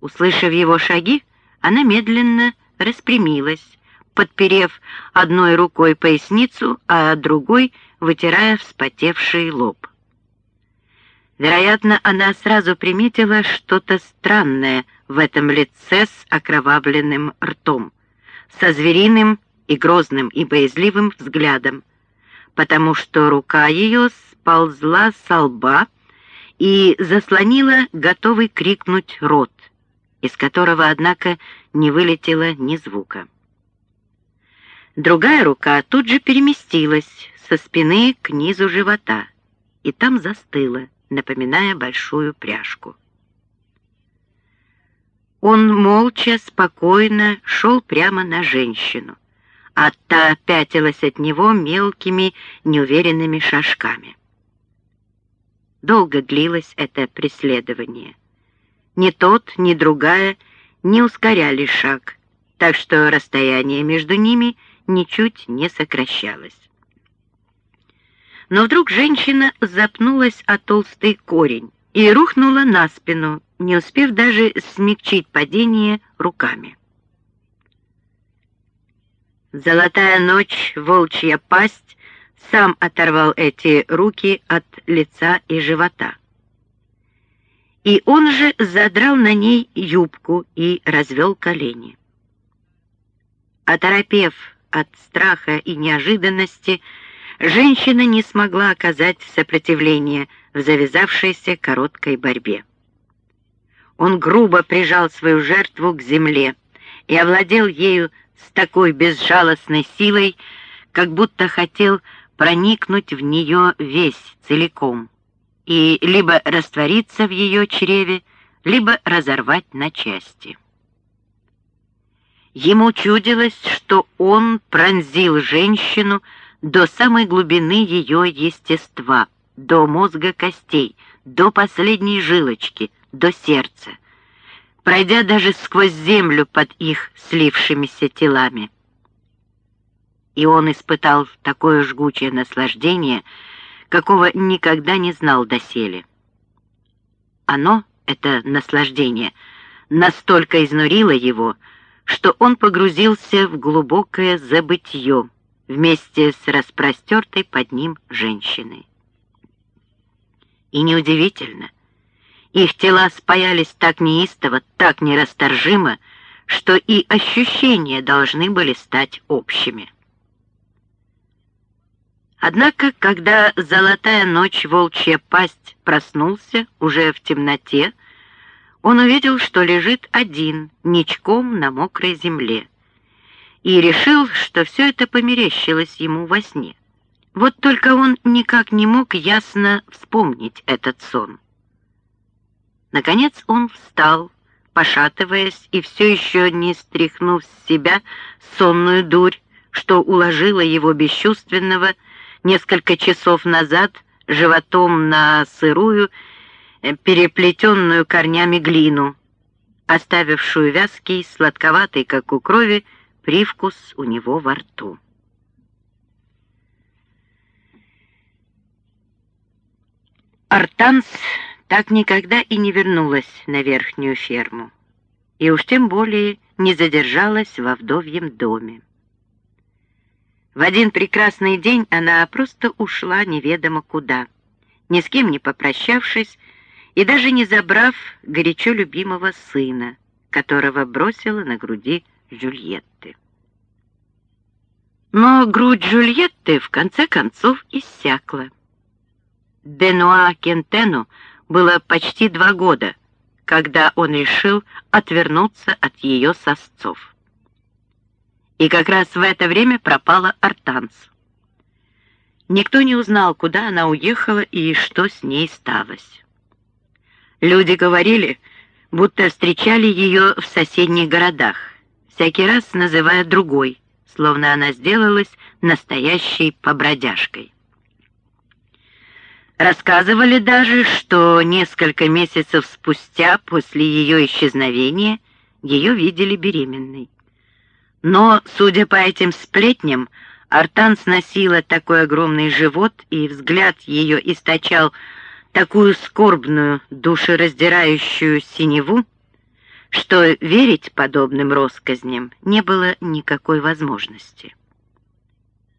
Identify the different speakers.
Speaker 1: Услышав его шаги, она медленно распрямилась, подперев одной рукой поясницу, а другой вытирая вспотевший лоб. Вероятно, она сразу приметила что-то странное в этом лице с окровавленным ртом, со звериным и грозным и боязливым взглядом, потому что рука ее сползла с лба и заслонила готовый крикнуть рот, из которого, однако, не вылетело ни звука. Другая рука тут же переместилась со спины к низу живота и там застыла, напоминая большую пряжку. Он молча, спокойно шел прямо на женщину, а та пятилась от него мелкими, неуверенными шажками. Долго длилось это преследование. Ни тот, ни другая не ускоряли шаг, так что расстояние между ними ничуть не сокращалось. Но вдруг женщина запнулась о толстый корень и рухнула на спину, не успев даже смягчить падение руками. Золотая ночь, волчья пасть сам оторвал эти руки от лица и живота. И он же задрал на ней юбку и развел колени. Оторопев от страха и неожиданности, женщина не смогла оказать сопротивление в завязавшейся короткой борьбе. Он грубо прижал свою жертву к земле и овладел ею с такой безжалостной силой, как будто хотел проникнуть в нее весь целиком и либо раствориться в ее чреве, либо разорвать на части. Ему чудилось, что он пронзил женщину до самой глубины ее естества, до мозга костей, до последней жилочки, до сердца, пройдя даже сквозь землю под их слившимися телами и он испытал такое жгучее наслаждение, какого никогда не знал доселе. Оно, это наслаждение, настолько изнурило его, что он погрузился в глубокое забытье вместе с распростертой под ним женщиной. И неудивительно, их тела спаялись так неистово, так нерасторжимо, что и ощущения должны были стать общими. Однако, когда золотая ночь волчья пасть проснулся уже в темноте, он увидел, что лежит один, ничком на мокрой земле, и решил, что все это померещилось ему во сне. Вот только он никак не мог ясно вспомнить этот сон. Наконец он встал, пошатываясь и все еще не стряхнув с себя сонную дурь, что уложила его бесчувственного, несколько часов назад животом на сырую, э, переплетенную корнями глину, оставившую вязкий, сладковатый, как у крови, привкус у него во рту. Артанс так никогда и не вернулась на верхнюю ферму, и уж тем более не задержалась во вдовьем доме. В один прекрасный день она просто ушла неведомо куда, ни с кем не попрощавшись и даже не забрав горячо любимого сына, которого бросила на груди Джульетты. Но грудь Джульетты в конце концов иссякла. Денуа Кентену было почти два года, когда он решил отвернуться от ее сосцов. И как раз в это время пропала Артанс. Никто не узнал, куда она уехала и что с ней сталось. Люди говорили, будто встречали ее в соседних городах, всякий раз называя другой, словно она сделалась настоящей побродяжкой. Рассказывали даже, что несколько месяцев спустя после ее исчезновения ее видели беременной. Но, судя по этим сплетням, Артан сносила такой огромный живот, и взгляд ее источал такую скорбную, душераздирающую синеву, что верить подобным россказням не было никакой возможности.